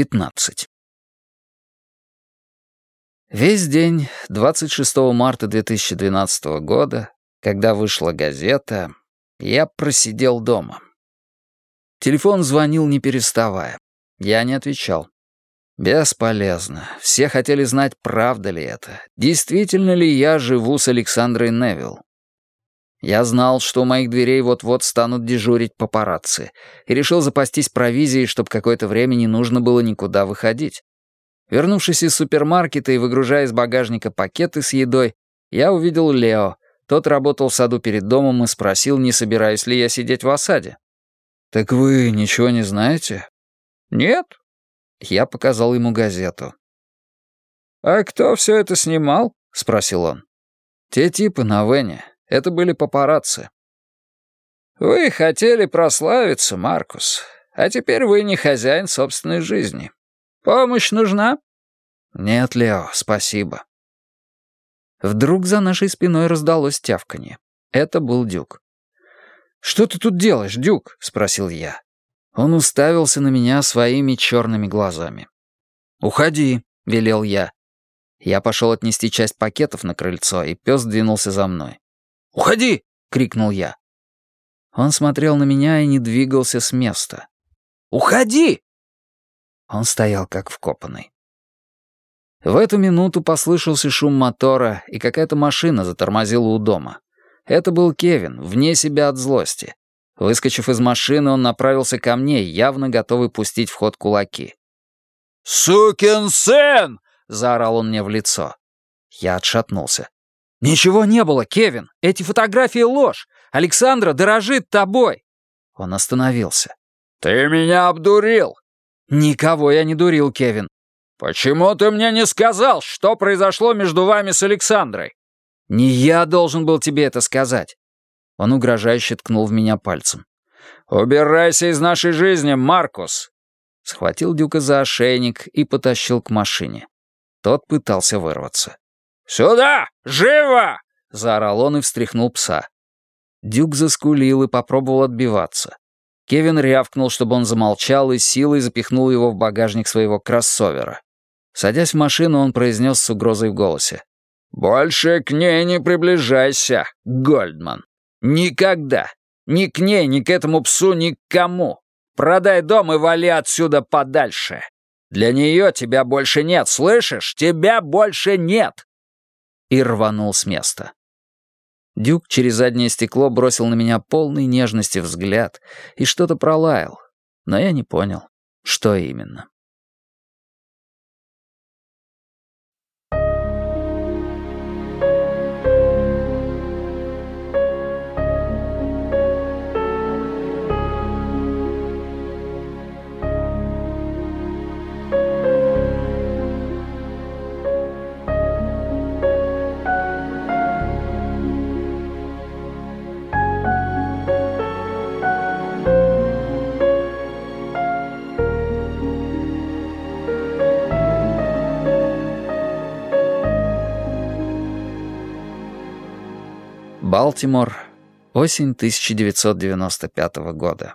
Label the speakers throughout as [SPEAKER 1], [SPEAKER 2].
[SPEAKER 1] 15. Весь день 26 марта 2012 года, когда вышла газета, я просидел дома. Телефон звонил не переставая. Я не отвечал. Бесполезно. Все хотели знать, правда ли это. Действительно ли я живу с Александрой Невилл. Я знал, что у моих дверей вот-вот станут дежурить папарацци, и решил запастись провизией, чтобы какое-то время не нужно было никуда выходить. Вернувшись из супермаркета и выгружая из багажника пакеты с едой, я увидел Лео. Тот работал в саду перед домом и спросил, не собираюсь ли я сидеть в осаде. «Так вы ничего не знаете?»
[SPEAKER 2] «Нет».
[SPEAKER 1] Я показал ему газету.
[SPEAKER 2] «А кто все это снимал?» — спросил он.
[SPEAKER 1] «Те типы на Вене. Это были папарацци.
[SPEAKER 2] «Вы хотели прославиться, Маркус, а теперь вы не хозяин собственной жизни. Помощь нужна?»
[SPEAKER 1] «Нет, Лео, спасибо». Вдруг за нашей спиной раздалось тявканье. Это был Дюк. «Что ты тут делаешь, Дюк?» — спросил я. Он уставился на меня своими черными глазами. «Уходи», — велел я. Я пошел отнести часть пакетов на крыльцо, и пес двинулся за мной.
[SPEAKER 2] «Уходи!» — крикнул я.
[SPEAKER 1] Он смотрел на меня и не двигался с места.
[SPEAKER 2] «Уходи!»
[SPEAKER 1] Он стоял как вкопанный. В эту минуту послышался шум мотора, и какая-то машина затормозила у дома. Это был Кевин, вне себя от злости. Выскочив из машины, он направился ко мне, явно готовый пустить в ход кулаки.
[SPEAKER 2] «Сукин сын!»
[SPEAKER 1] — заорал он мне в лицо. Я отшатнулся.
[SPEAKER 2] «Ничего не было, Кевин. Эти фотографии — ложь. Александра дорожит тобой».
[SPEAKER 1] Он остановился.
[SPEAKER 2] «Ты меня обдурил».
[SPEAKER 1] «Никого я не дурил, Кевин».
[SPEAKER 2] «Почему ты мне не сказал, что произошло между вами с Александрой?»
[SPEAKER 1] «Не я должен был тебе это сказать». Он угрожающе ткнул в меня пальцем.
[SPEAKER 2] «Убирайся из нашей жизни, Маркус!»
[SPEAKER 1] Схватил Дюка за ошейник и потащил к машине. Тот пытался вырваться.
[SPEAKER 2] «Сюда! Живо!»
[SPEAKER 1] — заорал он и встряхнул пса. Дюк заскулил и попробовал отбиваться. Кевин рявкнул, чтобы он замолчал, и силой запихнул его в багажник своего кроссовера. Садясь в машину, он произнес с угрозой в голосе.
[SPEAKER 2] «Больше к ней не приближайся, Гольдман. Никогда. Ни к ней, ни к этому псу, ни к кому. Продай дом и вали отсюда подальше. Для нее тебя больше нет, слышишь? Тебя больше нет!»
[SPEAKER 1] И рванул с места. Дюк через заднее стекло бросил на меня полный нежности взгляд и что-то пролаял, но я не понял, что именно. Балтимор, осень 1995 года.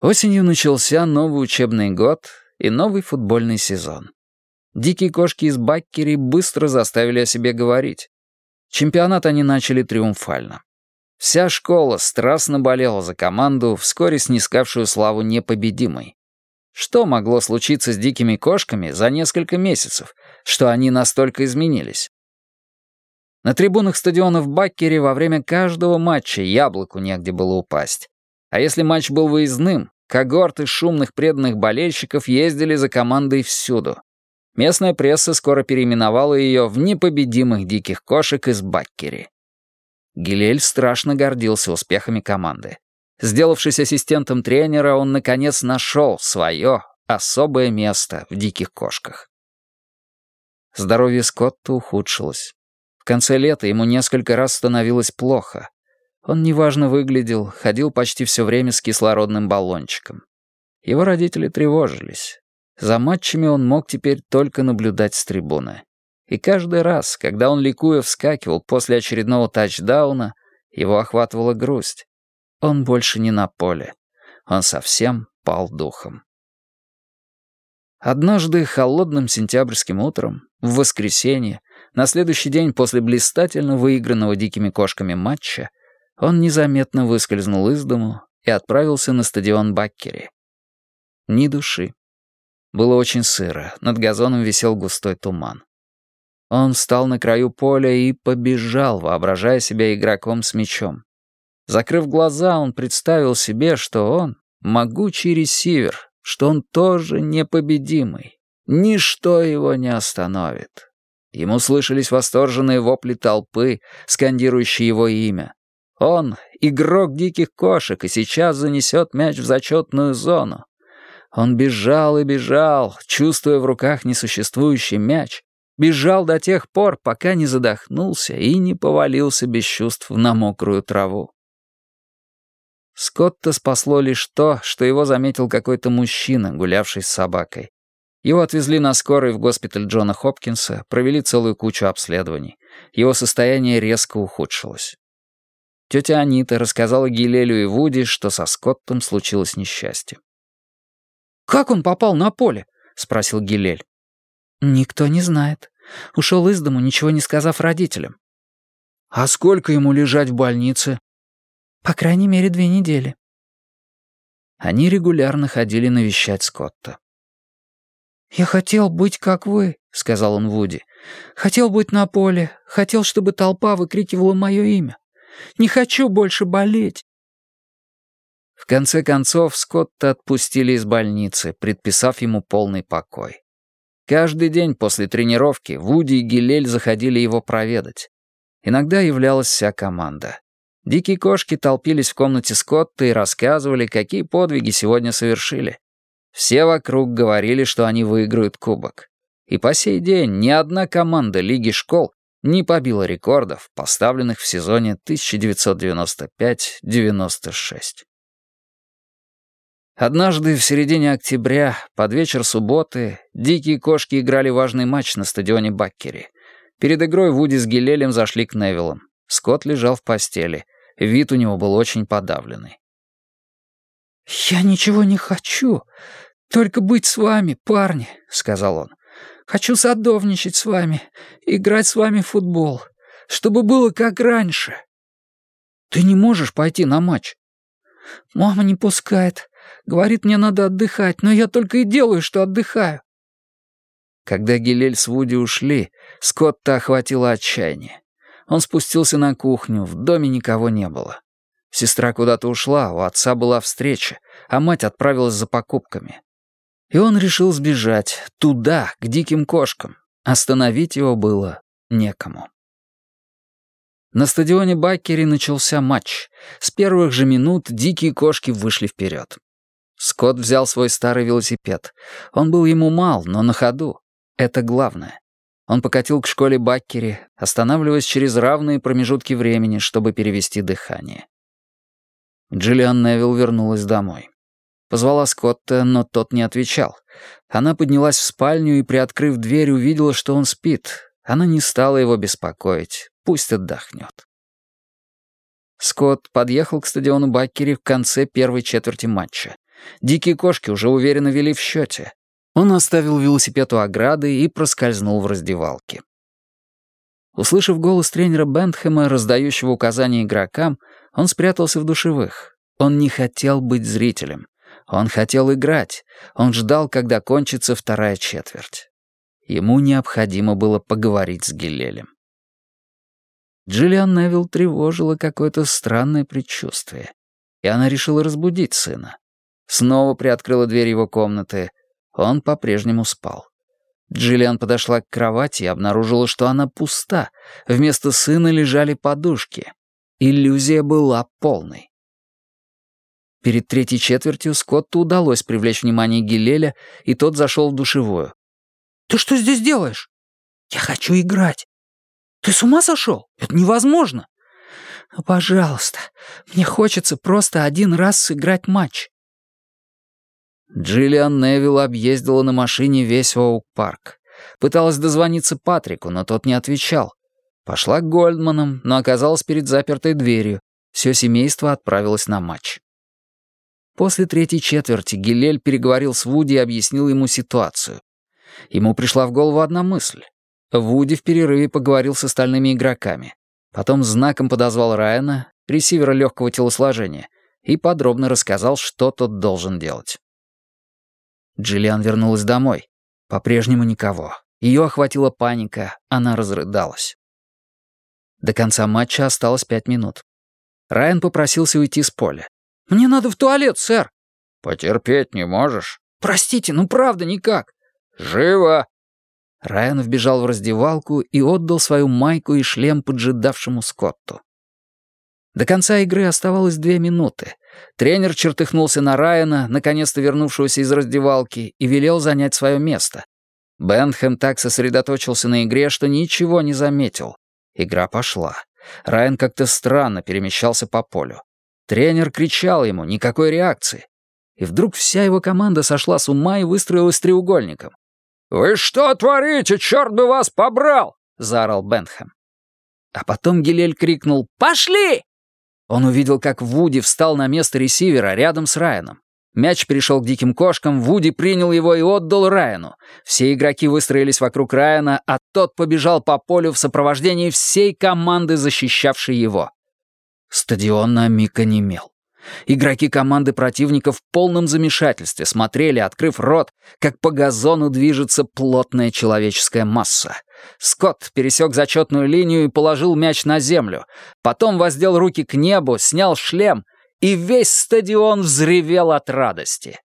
[SPEAKER 1] Осенью начался новый учебный год и новый футбольный сезон. Дикие кошки из Баккери быстро заставили о себе говорить. Чемпионат они начали триумфально. Вся школа страстно болела за команду, вскоре снискавшую славу непобедимой. Что могло случиться с дикими кошками за несколько месяцев, что они настолько изменились? На трибунах стадиона в Баккере во время каждого матча яблоку негде было упасть. А если матч был выездным, когорты шумных преданных болельщиков ездили за командой всюду. Местная пресса скоро переименовала ее в непобедимых диких кошек из Баккери. Гилель страшно гордился успехами команды. Сделавшись ассистентом тренера, он, наконец, нашел свое особое место в диких кошках. Здоровье Скотта ухудшилось конце лета ему несколько раз становилось плохо. Он неважно выглядел, ходил почти все время с кислородным баллончиком. Его родители тревожились. За матчами он мог теперь только наблюдать с трибуны. И каждый раз, когда он ликуя вскакивал после очередного тачдауна, его охватывала грусть. Он больше не на поле. Он совсем пал духом. Однажды холодным сентябрьским утром, в воскресенье, на следующий день после блистательно выигранного дикими кошками матча, он незаметно выскользнул из дому и отправился на стадион Баккери. Ни души. Было очень сыро, над газоном висел густой туман. Он встал на краю поля и побежал, воображая себя игроком с мячом. Закрыв глаза, он представил себе, что он — могучий ресивер, что он тоже непобедимый. Ничто его не остановит. Ему слышались восторженные вопли толпы, скандирующие его имя. Он — игрок диких кошек и сейчас занесет мяч в зачетную зону. Он бежал и бежал, чувствуя в руках несуществующий мяч, бежал до тех пор, пока не задохнулся и не повалился без чувств на мокрую траву. Скотта спасло лишь то, что его заметил какой-то мужчина, гулявший с собакой. Его отвезли на скорой в госпиталь Джона Хопкинса, провели целую кучу обследований. Его состояние резко ухудшилось. Тетя Анита рассказала Гилелю и Вуди, что со Скоттом случилось несчастье. «Как он попал на поле?» — спросил Гилель. «Никто не знает. Ушел из дому, ничего не сказав родителям». «А сколько ему лежать в больнице?» По крайней мере, две недели. Они регулярно ходили навещать Скотта. «Я хотел быть как вы», — сказал он Вуди. «Хотел быть на поле, хотел, чтобы толпа выкрикивала мое имя. Не хочу больше болеть». В конце концов, Скотта отпустили из больницы, предписав ему полный покой. Каждый день после тренировки Вуди и Гилель заходили его проведать. Иногда являлась вся команда. Дикие кошки толпились в комнате Скотта и рассказывали, какие подвиги сегодня совершили. Все вокруг говорили, что они выиграют кубок. И по сей день ни одна команда Лиги школ не побила рекордов, поставленных в сезоне 1995-96. Однажды в середине октября, под вечер субботы, дикие кошки играли важный матч на стадионе Баккери. Перед игрой Вуди с Гилелем зашли к Невиллам. Скотт лежал в постели — Вид у него был очень подавленный. «Я ничего не хочу, только быть с вами, парни», — сказал он. «Хочу садовничать с вами, играть с вами в футбол, чтобы было как раньше». «Ты не можешь пойти на матч?» «Мама не пускает. Говорит, мне надо отдыхать, но я только и делаю, что отдыхаю». Когда Гилель с Вуди ушли, Скотта охватило отчаяние. Он спустился на кухню, в доме никого не было. Сестра куда-то ушла, у отца была встреча, а мать отправилась за покупками. И он решил сбежать, туда, к диким кошкам. Остановить его было некому. На стадионе Баккери начался матч. С первых же минут дикие кошки вышли вперед. Скотт взял свой старый велосипед. Он был ему мал, но на ходу. Это главное. Он покатил к школе Баккери, останавливаясь через равные промежутки времени, чтобы перевести дыхание. Джиллиан Невилл вернулась домой. Позвала Скотта, но тот не отвечал. Она поднялась в спальню и, приоткрыв дверь, увидела, что он спит. Она не стала его беспокоить. Пусть отдохнет. Скотт подъехал к стадиону Баккери в конце первой четверти матча. Дикие кошки уже уверенно вели в счете. Он оставил велосипед у ограды и проскользнул в раздевалке. Услышав голос тренера Бентхэма, раздающего указания игрокам, он спрятался в душевых. Он не хотел быть зрителем. Он хотел играть. Он ждал, когда кончится вторая четверть. Ему необходимо было поговорить с Гилелем. Джиллиан Невилл тревожило какое-то странное предчувствие. И она решила разбудить сына. Снова приоткрыла дверь его комнаты, он по-прежнему спал. Джиллиан подошла к кровати и обнаружила, что она пуста. Вместо сына лежали подушки. Иллюзия была полной. Перед третьей четвертью Скотту удалось привлечь внимание Гилеля, и тот зашел в душевую. «Ты что здесь делаешь?» «Я хочу играть». «Ты с ума сошел? Это невозможно». «Пожалуйста, мне хочется просто один раз сыграть матч». Джиллиан Невилл объездила на машине весь Оук-парк. Пыталась дозвониться Патрику, но тот не отвечал. Пошла к Гольдманам, но оказалась перед запертой дверью. Все семейство отправилось на матч. После третьей четверти Гилель переговорил с Вуди и объяснил ему ситуацию. Ему пришла в голову одна мысль. Вуди в перерыве поговорил с остальными игроками. Потом знаком подозвал Райана, ресивера легкого телосложения, и подробно рассказал, что тот должен делать. Джиллиан вернулась домой. По-прежнему никого. Ее охватила паника, она разрыдалась. До конца матча осталось пять минут. Райан попросился уйти с поля. «Мне надо в туалет, сэр».
[SPEAKER 2] «Потерпеть не можешь?»
[SPEAKER 1] «Простите, ну правда никак».
[SPEAKER 2] «Живо!»
[SPEAKER 1] Райан вбежал в раздевалку и отдал свою майку и шлем поджидавшему Скотту. До конца игры оставалось две минуты. Тренер чертыхнулся на Райана, наконец-то вернувшегося из раздевалки, и велел занять свое место. Бентхэм так сосредоточился на игре, что ничего не заметил. Игра пошла. Райан как-то странно перемещался по полю. Тренер кричал ему, никакой реакции. И вдруг вся его команда сошла с ума и выстроилась треугольником.
[SPEAKER 2] «Вы что творите? Черт бы вас побрал!» — заорал Бентхэм.
[SPEAKER 1] А потом Гилель крикнул «Пошли!». Он увидел, как Вуди встал на место ресивера рядом с Райаном. Мяч перешел к диким кошкам, Вуди принял его и отдал Райану. Все игроки выстроились вокруг Райана, а тот побежал по полю в сопровождении всей команды, защищавшей его. Стадион на миг онемел. Игроки команды противника в полном замешательстве смотрели, открыв рот, как по газону движется плотная человеческая масса. Скотт пересек зачетную линию и положил мяч на землю. Потом воздел руки к небу, снял шлем — и весь стадион взревел от радости.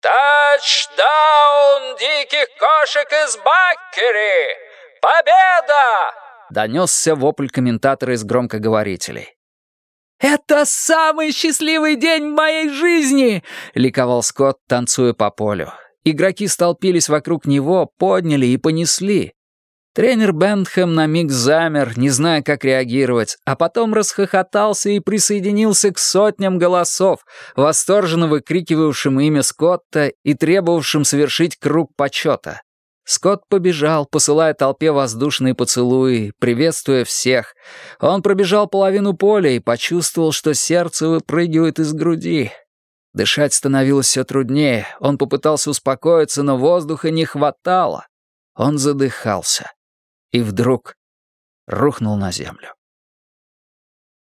[SPEAKER 2] «Тачдаун диких кошек из Баккери! Победа!»
[SPEAKER 1] — донесся вопль комментатора из громкоговорителей. «Это самый счастливый день в моей жизни!» — ликовал Скотт, танцуя по полю. Игроки столпились вокруг него, подняли и понесли. Тренер Бентхэм на миг замер, не зная, как реагировать, а потом расхохотался и присоединился к сотням голосов, восторженно выкрикивавшим имя Скотта и требовавшим совершить круг почета. Скотт побежал, посылая толпе воздушные поцелуи, приветствуя всех. Он пробежал половину поля и почувствовал, что сердце выпрыгивает из груди. Дышать становилось все труднее. Он попытался успокоиться, но воздуха не хватало. Он задыхался и вдруг рухнул на землю.